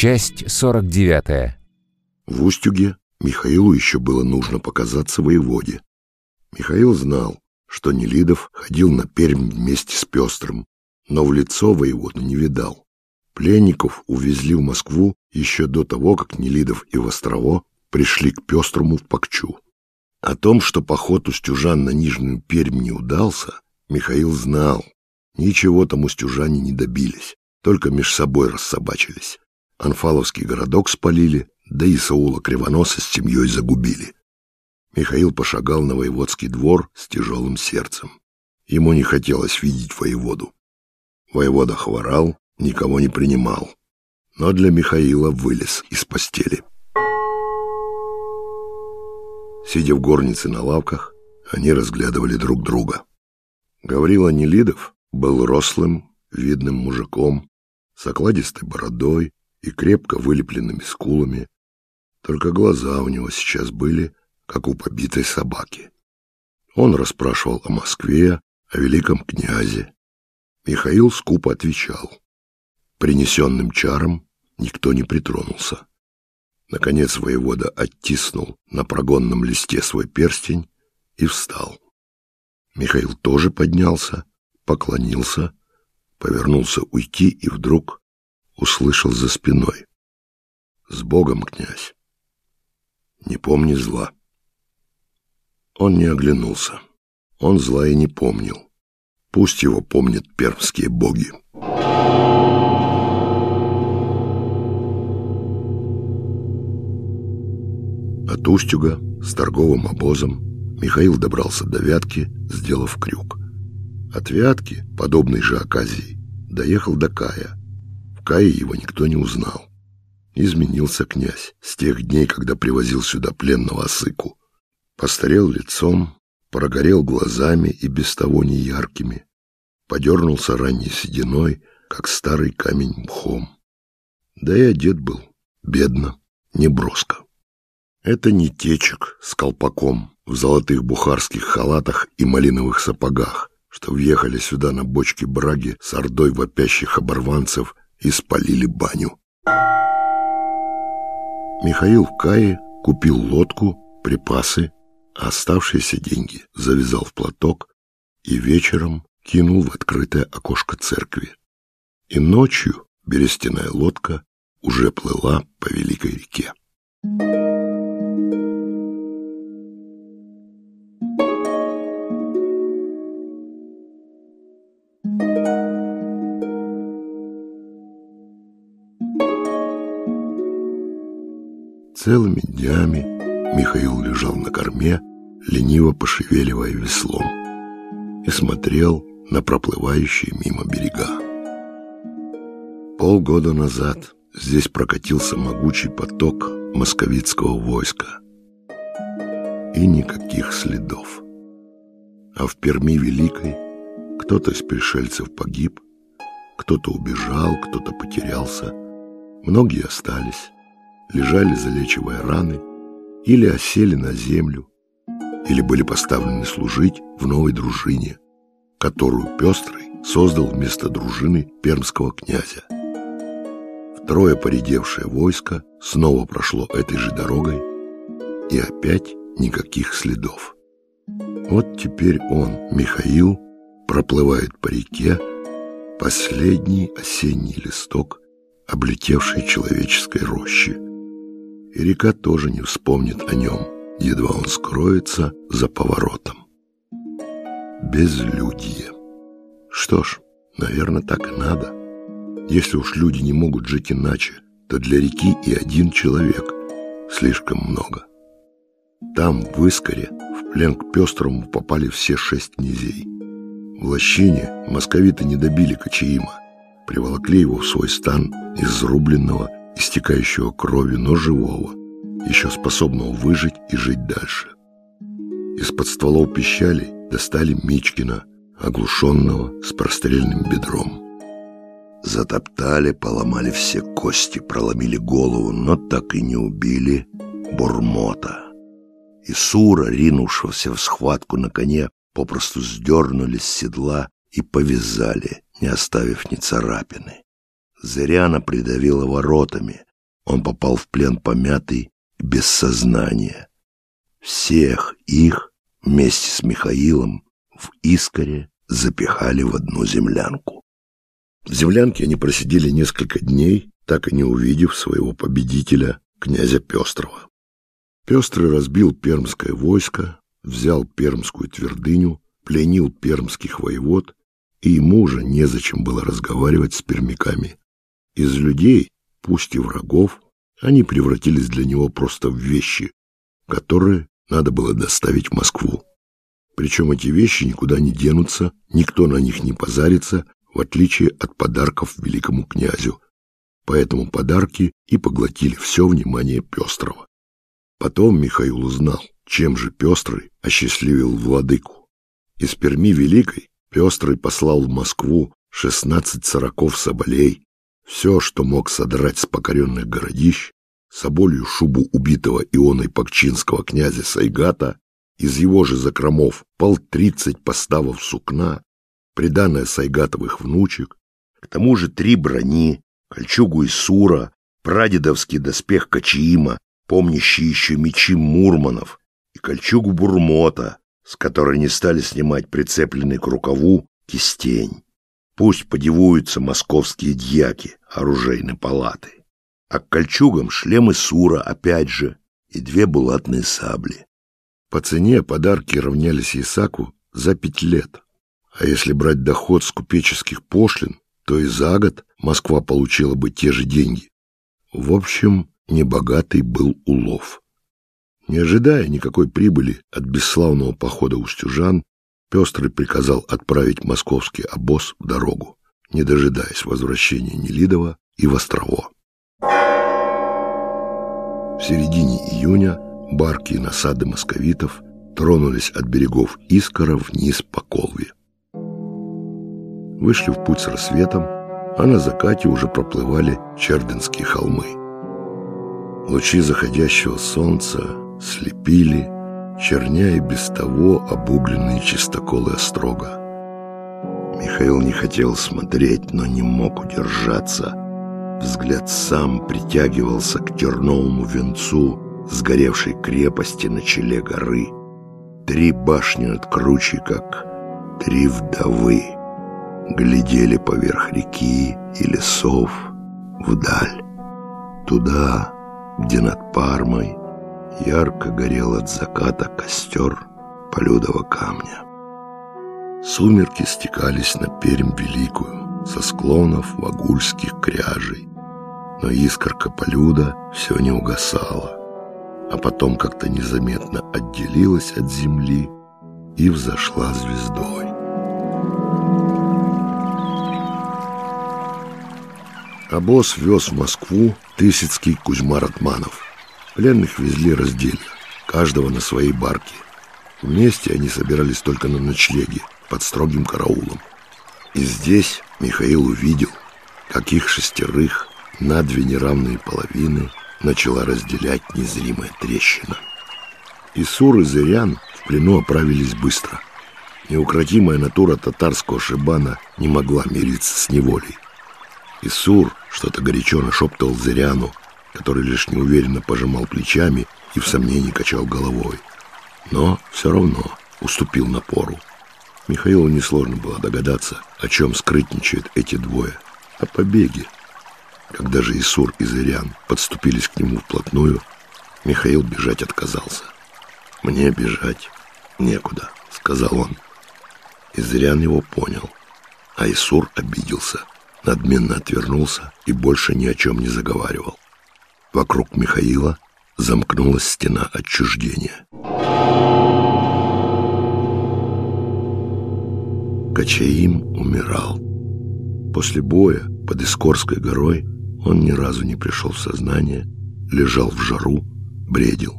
Часть 49. В Устюге Михаилу еще было нужно показаться воеводе. Михаил знал, что Нелидов ходил на Пермь вместе с Пестрым, но в лицо воеводу не видал. Пленников увезли в Москву еще до того, как Нелидов и Вострово пришли к Пестрому в Пакчу. О том, что поход Устюжан на Нижнюю Пермь не удался, Михаил знал. Ничего там устюжане не добились, только меж собой рассобачились. Анфаловский городок спалили, да и Саула Кривоноса с семьей загубили. Михаил пошагал на воеводский двор с тяжелым сердцем. Ему не хотелось видеть воеводу. Воевода хворал, никого не принимал. Но для Михаила вылез из постели. Сидя в горнице на лавках, они разглядывали друг друга. Гаврила Нелидов был рослым, видным мужиком, с окладистой бородой и крепко вылепленными скулами. Только глаза у него сейчас были, как у побитой собаки. Он расспрашивал о Москве, о великом князе. Михаил скупо отвечал. Принесенным чаром никто не притронулся. Наконец воевода оттиснул на прогонном листе свой перстень и встал. Михаил тоже поднялся, поклонился, повернулся уйти и вдруг услышал за спиной. «С Богом, князь! Не помни зла!» Он не оглянулся. Он зла и не помнил. Пусть его помнят пермские боги. От Устюга с торговым обозом Михаил добрался до Вятки, сделав крюк. От Вятки, подобной же оказии, доехал до Кая. Кае его никто не узнал. Изменился князь с тех дней, когда привозил сюда пленного осыку. Постарел лицом, прогорел глазами и без того неяркими. Подернулся ранней сединой, как старый камень мхом. Да и одет был бедно, неброско. Это не течек с колпаком в золотых бухарских халатах и малиновых сапогах, что въехали сюда на бочке браги с ордой вопящих оборванцев и спалили баню. Михаил в Кае купил лодку, припасы, а оставшиеся деньги завязал в платок и вечером кинул в открытое окошко церкви. И ночью берестяная лодка уже плыла по великой реке. Целыми днями Михаил лежал на корме, лениво пошевеливая веслом, и смотрел на проплывающие мимо берега. Полгода назад здесь прокатился могучий поток московицкого войска. И никаких следов. А в Перми Великой кто-то из пришельцев погиб, кто-то убежал, кто-то потерялся, многие остались лежали, залечивая раны, или осели на землю, или были поставлены служить в новой дружине, которую Пестрый создал вместо дружины пермского князя. Втрое поредевшее войско снова прошло этой же дорогой, и опять никаких следов. Вот теперь он, Михаил, проплывает по реке, последний осенний листок, облетевший человеческой рощи и река тоже не вспомнит о нем, едва он скроется за поворотом. Безлюдье. Что ж, наверное, так и надо. Если уж люди не могут жить иначе, то для реки и один человек слишком много. Там, в Искоре, в плен к Пестрому попали все шесть князей. В лощине московиты не добили Кочаима, приволокли его в свой стан изрубленного истекающего кровью, но живого, еще способного выжить и жить дальше. Из-под стволов пищали достали Мичкина, оглушенного с прострельным бедром. Затоптали, поломали все кости, проломили голову, но так и не убили Бурмота. И Сура, ринувшегося в схватку на коне, попросту сдернули с седла и повязали, не оставив ни царапины. Зыряна придавила воротами, он попал в плен помятый без сознания. Всех их вместе с Михаилом в Искоре запихали в одну землянку. В землянке они просидели несколько дней, так и не увидев своего победителя, князя Пестрова. Пестрый разбил пермское войско, взял пермскую твердыню, пленил пермских воевод, и ему уже незачем было разговаривать с пермяками. Из людей, пусть и врагов, они превратились для него просто в вещи, которые надо было доставить в Москву. Причем эти вещи никуда не денутся, никто на них не позарится, в отличие от подарков великому князю. Поэтому подарки и поглотили все внимание Пестрого. Потом Михаил узнал, чем же Пестрый осчастливил владыку. Из Перми Великой Пестрый послал в Москву шестнадцать сороков соболей, все, что мог содрать с покоренных городищ, соболью шубу убитого Ионой Пакчинского князя Сайгата, из его же закромов полтридцать поставов сукна, приданное Сайгатовых внучек, к тому же три брони, кольчугу из сура, прадедовский доспех Качиима, помнящий еще мечи Мурманов, и кольчугу Бурмота, с которой не стали снимать прицепленный к рукаву кистень. Пусть подивуются московские дьяки оружейной палаты. А к кольчугам шлемы Сура опять же и две булатные сабли. По цене подарки равнялись Исаку за пять лет. А если брать доход с купеческих пошлин, то и за год Москва получила бы те же деньги. В общем, небогатый был улов. Не ожидая никакой прибыли от бесславного похода устюжан, Пестрый приказал отправить московский обоз в дорогу, не дожидаясь возвращения Нелидова и Вострово. В середине июня барки и насады московитов тронулись от берегов Искора вниз по Колве. Вышли в путь с рассветом, а на закате уже проплывали Черденские холмы. Лучи заходящего солнца слепили, черняя без того обугленные чистоколы острога. Михаил не хотел смотреть, но не мог удержаться. Взгляд сам притягивался к терновому венцу сгоревшей крепости на челе горы. Три башни над кручей, как три вдовы, глядели поверх реки и лесов вдаль, туда, где над Пармой ярко горел от заката костер полюдого камня. Сумерки стекались на Пермь Великую со склонов вагульских кряжей, но искорка полюда все не угасала, а потом как-то незаметно отделилась от земли и взошла звездой. Обоз вез в Москву Тысяцкий Кузьма Ратманов – Пленных везли раздельно, каждого на своей барке. Вместе они собирались только на ночлеге, под строгим караулом. И здесь Михаил увидел, как их шестерых на две неравные половины начала разделять незримая трещина. Исур и Зырян в плену оправились быстро. Неукротимая натура татарского шибана не могла мириться с неволей. Исур что-то горячо нашептывал Зыряну, который лишь неуверенно пожимал плечами и в сомнении качал головой. Но все равно уступил напору. Михаилу несложно было догадаться, о чем скрытничают эти двое. О побеге. Когда же Исур и Зырян подступились к нему вплотную, Михаил бежать отказался. «Мне бежать некуда», — сказал он. И Зырян его понял, а Исур обиделся, надменно отвернулся и больше ни о чем не заговаривал. Вокруг Михаила замкнулась стена отчуждения. Качаим умирал. После боя под Искорской горой он ни разу не пришел в сознание, лежал в жару, бредил.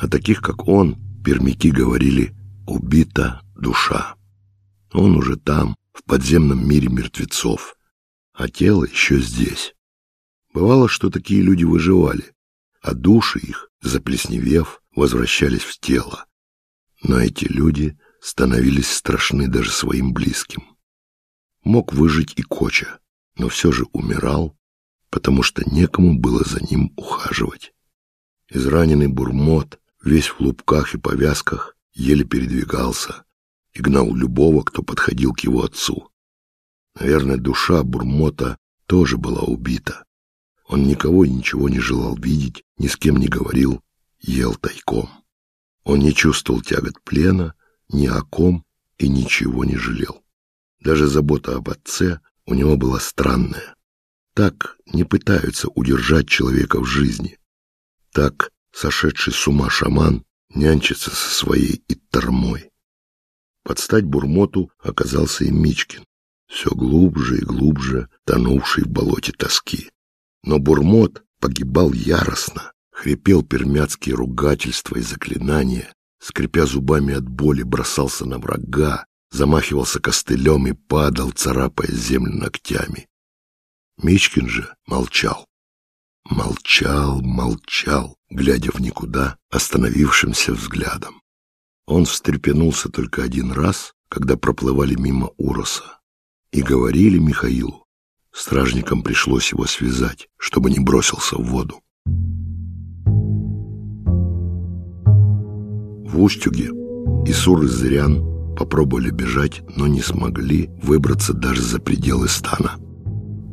О таких, как он, пермяки говорили «убита душа». Он уже там, в подземном мире мертвецов, а тело еще здесь. Бывало, что такие люди выживали, а души их, заплесневев, возвращались в тело. Но эти люди становились страшны даже своим близким. Мог выжить и Коча, но все же умирал потому что некому было за ним ухаживать. Израненный бурмот, весь в лупках и повязках, еле передвигался и гнал любого, кто подходил к его отцу. Наверное, душа бурмота тоже была убита. Он никого и ничего не желал видеть, ни с кем не говорил, ел тайком. Он не чувствовал тягот плена, ни о ком и ничего не жалел. Даже забота об отце у него была странная. Так не пытаются удержать человека в жизни. Так сошедший с ума шаман нянчится со своей Иттормой. Под стать Бурмоту оказался и Мичкин, все глубже и глубже тонувший в болоте тоски. Но Бурмот погибал яростно, хрипел пермяцкие ругательства и заклинания, скрипя зубами от боли, бросался на врага, замахивался костылем и падал, царапая землю ногтями. Мичкин же молчал. Молчал, молчал, глядя в никуда остановившимся взглядом. Он встрепенулся только один раз, когда проплывали мимо Уроса. И говорили Михаилу. Стражникам пришлось его связать, чтобы не бросился в воду. В Устюге Исур и Зырян попробовали бежать, но не смогли выбраться даже за пределы стана.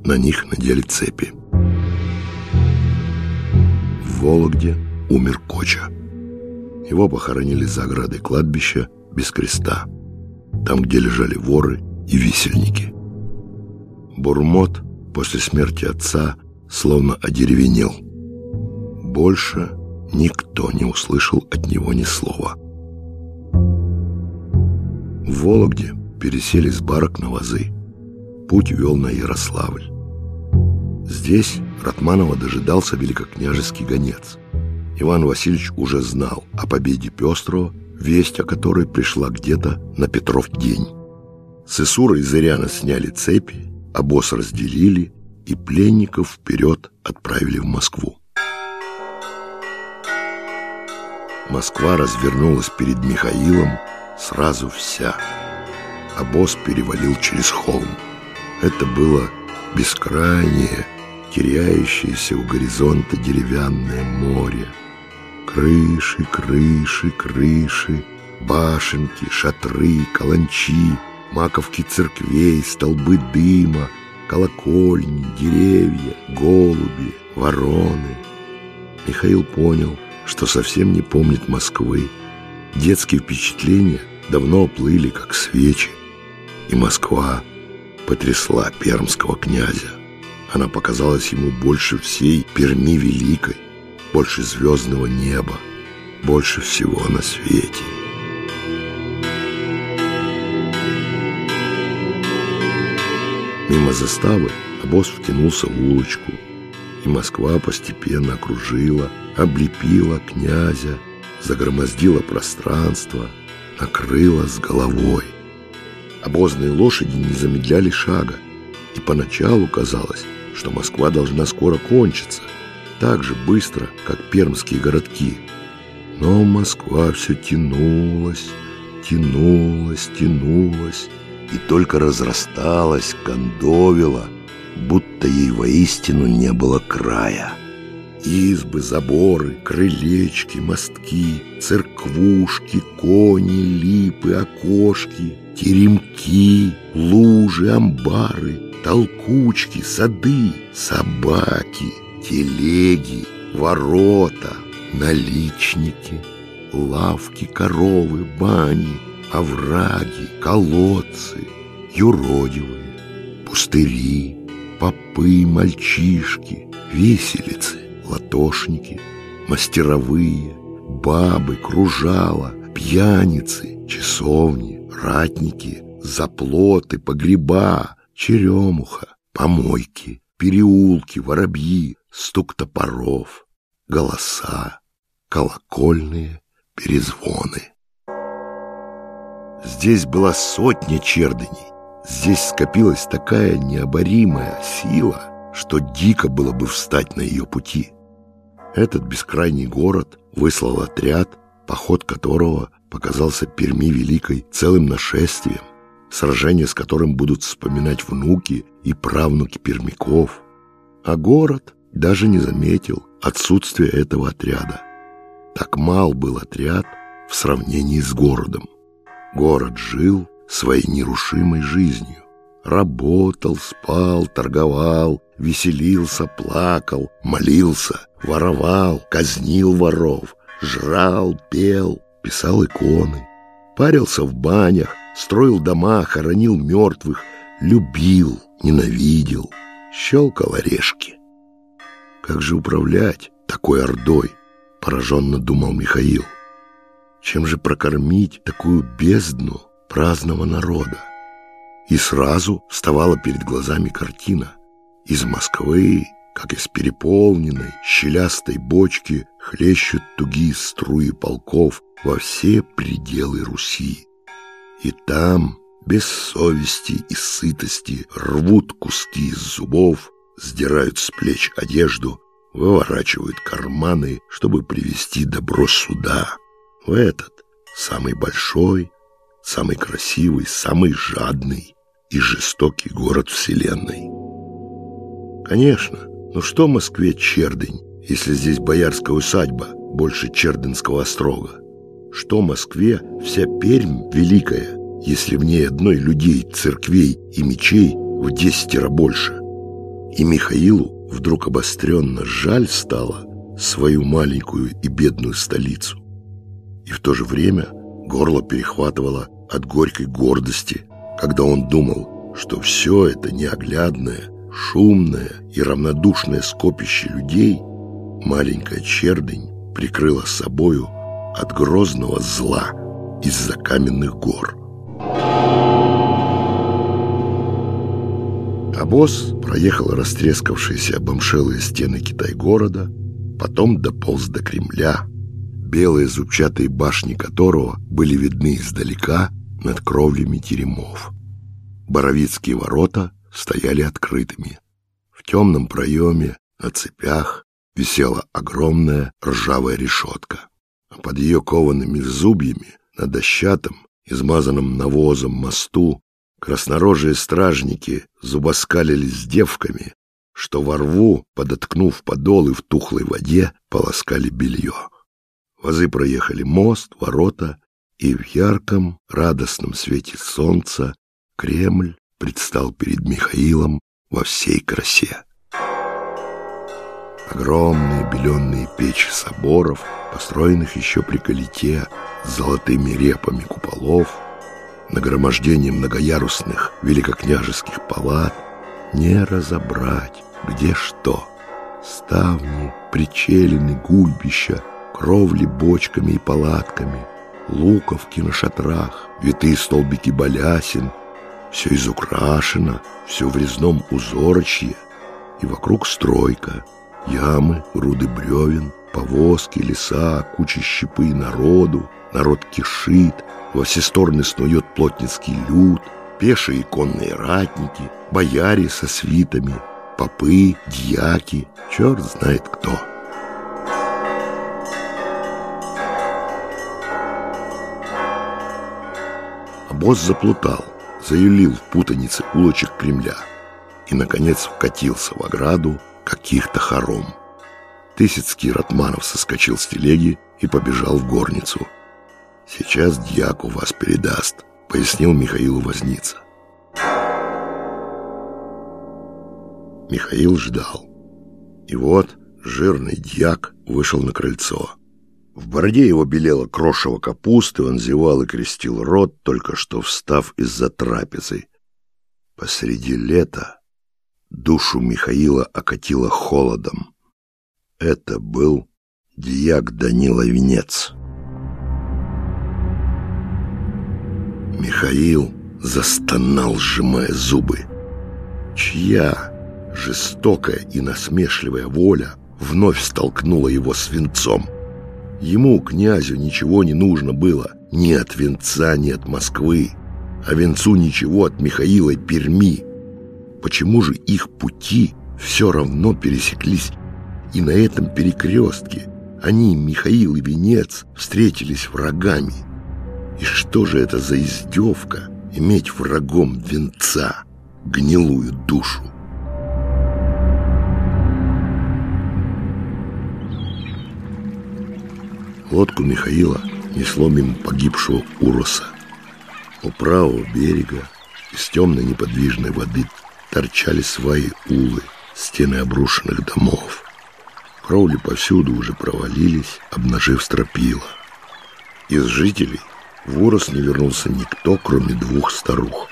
На них надели цепи. В Вологде умер Коча. Его похоронили за оградой кладбища без креста, там, где лежали воры и висельники. Бурмот после смерти отца словно одеревенел. Больше никто не услышал от него ни слова. В Вологде пересели с барок на вазы. Путь вел на Ярославль. Здесь Ратманова дожидался великокняжеский гонец. Иван Васильевич уже знал о победе Пестрова, весть о которой пришла где-то на Петров день. С Исура и Зыряна сняли цепи, обоз разделили и пленников вперед отправили в Москву. Москва развернулась перед Михаилом сразу вся. Обоз перевалил через холм. Это было бескрайнее, теряющееся у горизонта деревянное море. Крыши, крыши, крыши, башенки, шатры, каланчи, маковки церквей, столбы дыма, колокольни, деревья, голуби, вороны. Михаил понял, что совсем не помнит Москвы. Детские впечатления давно оплыли, как свечи. И Москва потрясла пермского князя. Она показалась ему больше всей Перми Великой, больше звездного неба, больше всего на свете. Мимо заставы обоз втянулся в улочку, и Москва постепенно окружила, облепила князя, загромоздила пространство, накрыла с головой. Обозные лошади не замедляли шага, и поначалу казалось, что Москва должна скоро кончиться, так же быстро, как пермские городки. Но Москва все тянулась, тянулась, тянулась, и только разрасталась, кондовила, будто ей воистину не было края. Избы, заборы, крылечки, мостки, церквушки, кони, липы, окошки, теремки, лужи, амбары, толкучки, сады, собаки, телеги, ворота, наличники, лавки, коровы, бани, овраги, колодцы, юродивые, пустыри, попы, мальчишки, виселицы, латошники, мастеровые, бабы, кружала, пьяницы, часовни, ратники, заплоты, погреба, черемуха, помойки, переулки, воробьи, стук топоров, голоса, колокольные перезвоны. Здесь была сотня чердыней. Здесь скопилась такая необоримая сила, что дико было бы встать на ее пути. Этот бескрайний город выслал отряд, поход которого показался Перми Великой целым нашествием, сражение с которым будут вспоминать внуки и правнуки пермяков. А город даже не заметил отсутствия этого отряда. Так мал был отряд в сравнении с городом. Город жил своей нерушимой жизнью. Работал, спал, торговал, веселился, плакал, молился, воровал, казнил воров, жрал, пел, писал иконы, парился в банях, строил дома, хоронил мертвых, любил, ненавидел, щелкал орешки. Как же управлять такой ордой, пораженно думал Михаил. Чем же прокормить такую бездну праздного народа? И сразу вставала перед глазами картина. Из Москвы, как из переполненной, щелястой бочки, хлещут тугие струи полков во все пределы Руси. И там, без совести и сытости, рвут куски из зубов, сдирают с плеч одежду, выворачивают карманы, чтобы привести добро сюда, в этот, самый большой, самый красивый, самый жадный и жестокий город Вселенной. Конечно, но что Москве Чердынь, если здесь боярская усадьба больше Чердынского острога? Что Москве вся Пермь великая, если в ней одной людей, церквей и мечей в десятеро больше? И Михаилу вдруг обостренно жаль стало свою маленькую и бедную столицу. И в то же время горло перехватывало от горькой гордости, когда он думал, что все это неоглядное, шумное и равнодушное скопище людей маленькая чердень прикрыла собою от грозного зла из-за каменных гор. Обоз проехал растрескавшиеся обомшелые стены Китай-города, потом дополз до Кремля, белые зубчатые башни которого были видны издалека над кровлями теремов. Боровицкие ворота стояли открытыми. В темном проеме, на цепях, висела огромная ржавая решетка, а под ее коваными зубьями на дощатом, измазанном навозом мосту краснорожие стражники зубоскалились с девками, что во рву, подоткнув подолы в тухлой воде, полоскали белье. Возы проехали мост, ворота, и в ярком, радостном свете солнца Кремль предстал перед Михаилом во всей красе. Огромные беленные печи соборов, построенных еще при Калите, с золотыми репами куполов, нагромождением многоярусных великокняжеских палат, не разобрать, где что. Ставни, причелины, гульбища, кровли бочками и палатками, луковки на шатрах, витые столбики балясин — все изукрашено, все в резном узорочье, и вокруг стройка, ямы, руды бревен, повозки, леса, куча щепы и народу, народ кишит, во все стороны снует плотницкий люд, пешие и конные ратники, бояре со свитами, попы, дьяки, черт знает кто. Обоз заплутал заюлил в путанице улочек Кремля и, наконец, вкатился в ограду каких-то хором. Тысяцкий Ратманов соскочил с телеги и побежал в горницу. «Сейчас дьяку вас передаст», — пояснил Михаилу Возница. Михаил ждал. И вот жирный дьяк вышел на крыльцо. В бороде его белела крошево капусты, он зевал и крестил рот, только что встав из-за трапезы. Посреди лета душу Михаила окатило холодом. Это был дьяк Данила Венец. Михаил застонал, сжимая зубы. Чья жестокая и насмешливая воля вновь столкнула его свинцом? Ему, князю, ничего не нужно было ни от венца, ни от Москвы, а венцу ничего от Михаила Перми. Почему же их пути все равно пересеклись и на этом перекрестке они, Михаил и Венец, встретились врагами? И что же это за издевка иметь врагом венца, гнилую душу? Лодку Михаила несло мимо погибшего Уроса. У правого берега из темной неподвижной воды торчали свои улы, стены обрушенных домов. Кровли повсюду уже провалились, обнажив стропила. Из жителей в Урос не вернулся никто, кроме двух старух.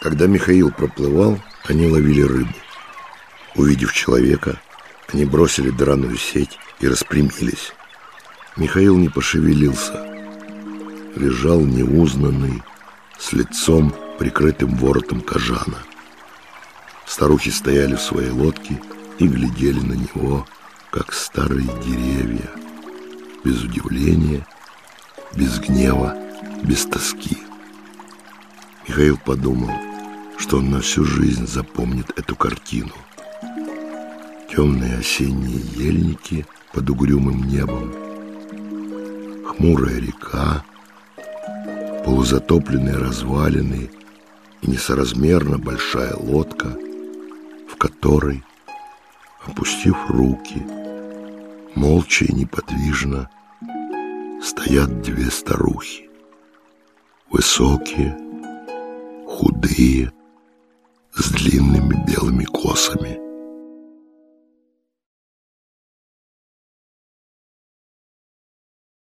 Когда Михаил проплывал, они ловили рыбу. Увидев человека, они бросили драную сеть и распрямились. Михаил не пошевелился. Лежал неузнанный, с лицом, прикрытым воротом кожана. Старухи стояли в своей лодке и глядели на него, как старые деревья, без удивления, без гнева, без тоски. Михаил подумал, что он на всю жизнь запомнит эту картину. Темные осенние ельники под угрюмым небом, хмурая река, полузатопленные развалины и несоразмерно большая лодка, в которой, опустив руки, молча и неподвижно стоят две старухи. Высокие, худые, с длинными белыми косами.